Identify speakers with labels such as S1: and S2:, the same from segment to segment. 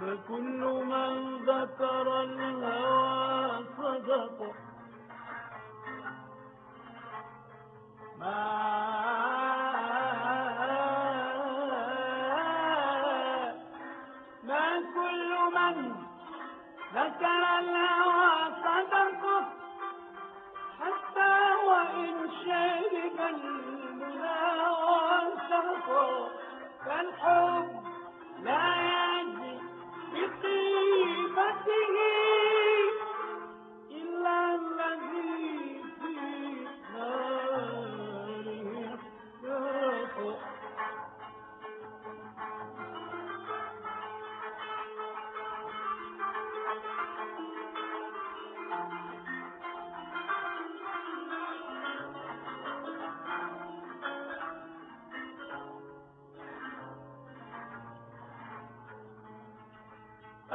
S1: فكل من ذكر الهوى صدق. ما ما كل من ذكر الهوى صدق. حتى وإن شرب المنى وسقى فالحب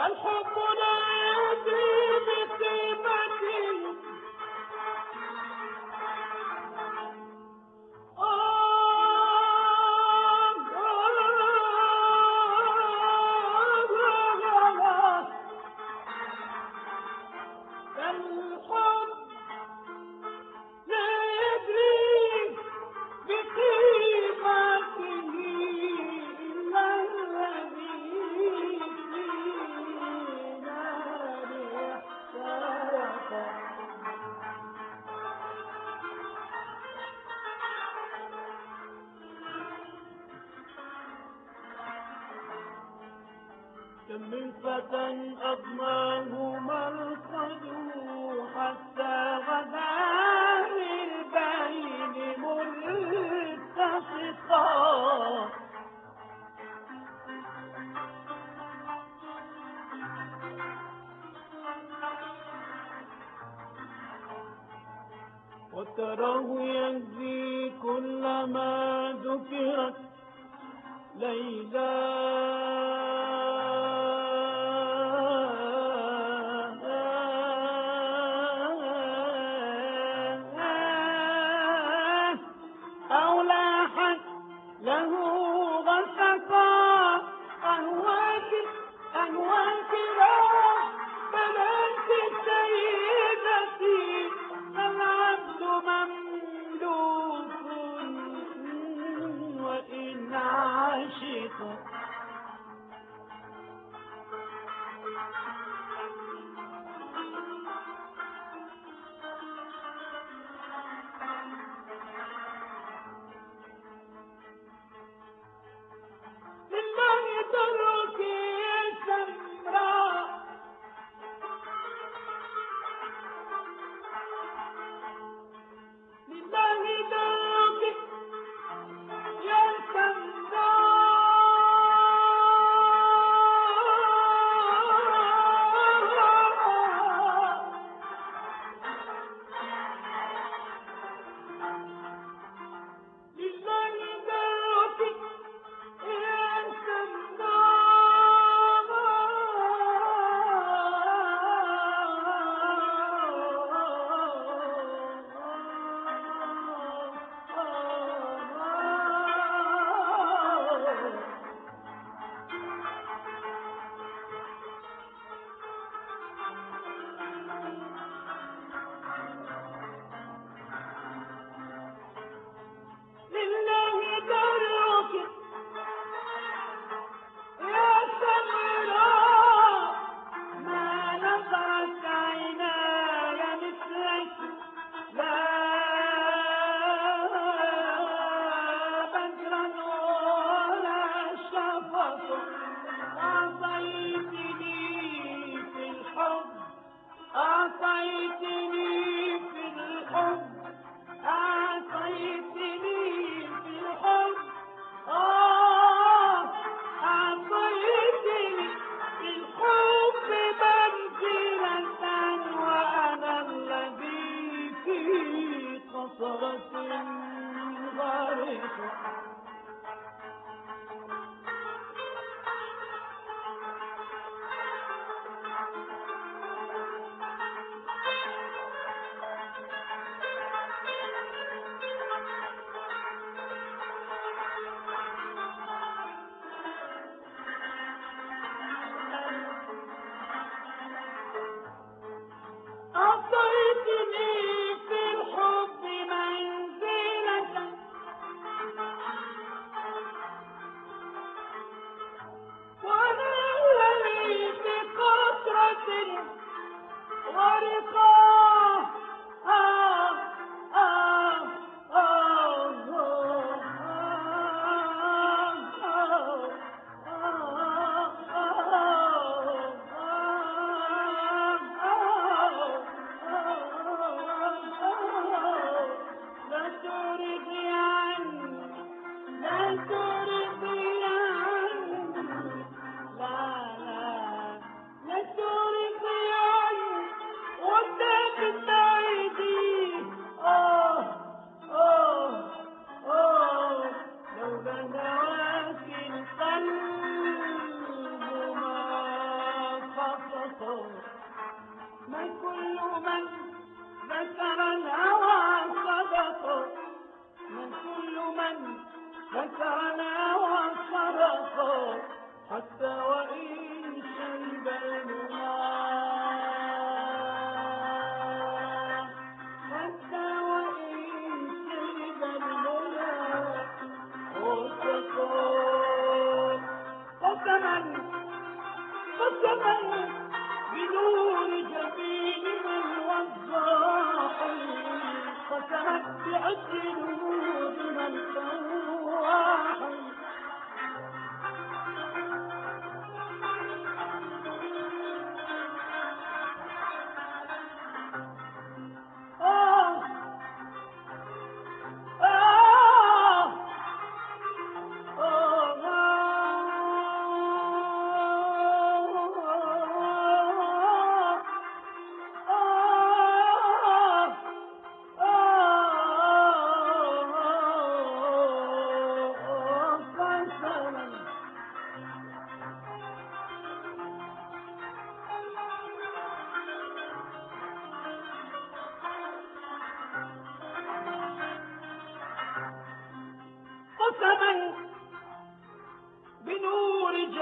S1: الحب لا وتراه يجزي كل ما ذكرت. ليلى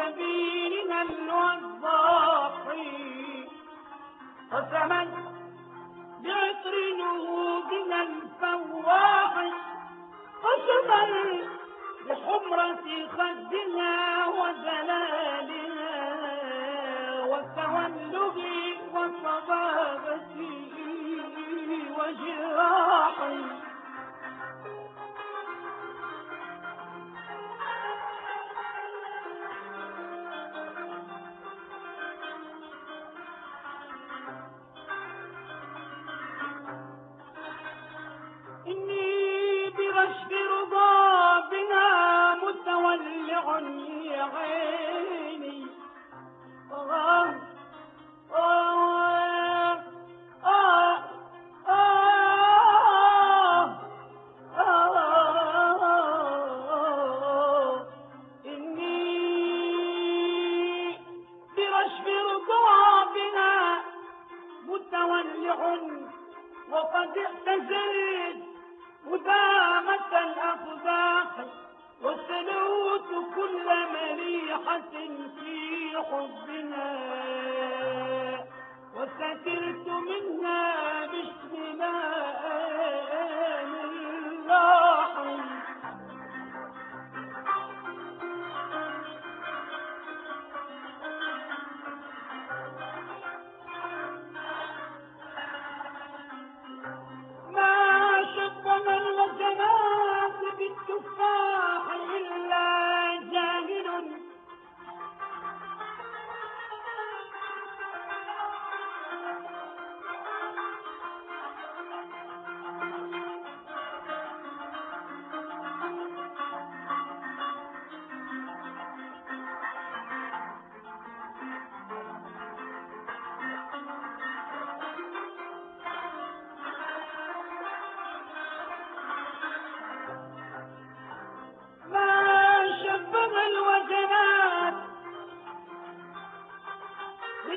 S1: سبيلا والضاحي قسما بعطر نوبنا الفواح قسما بحمرة خدها وجلالها وتولد وصبابته وجهها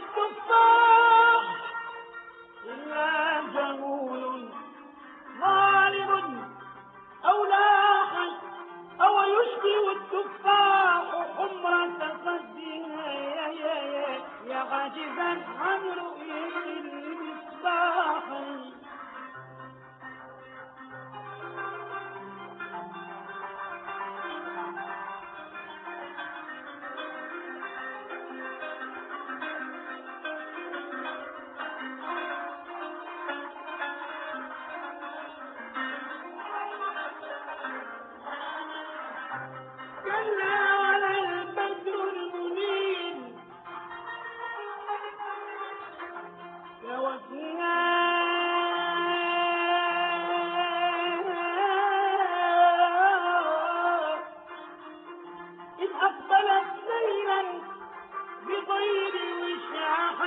S1: الكفار. إلا جهول ظالم أو لاحق أو يشبه التفاح حمرة صدها يا عاجزا.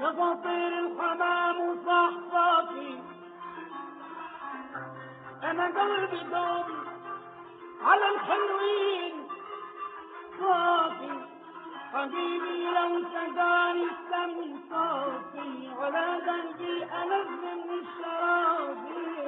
S1: نفطير الحمام وصحباتي أنا قلبي ضابي على الحلوين. صافي. حبيبي لو سداني السم صافي ولا ذنبي ألذ من الشرابي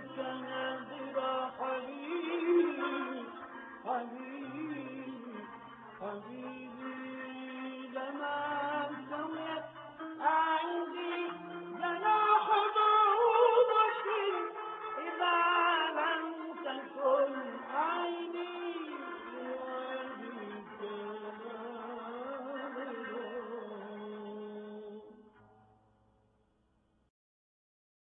S1: ربنا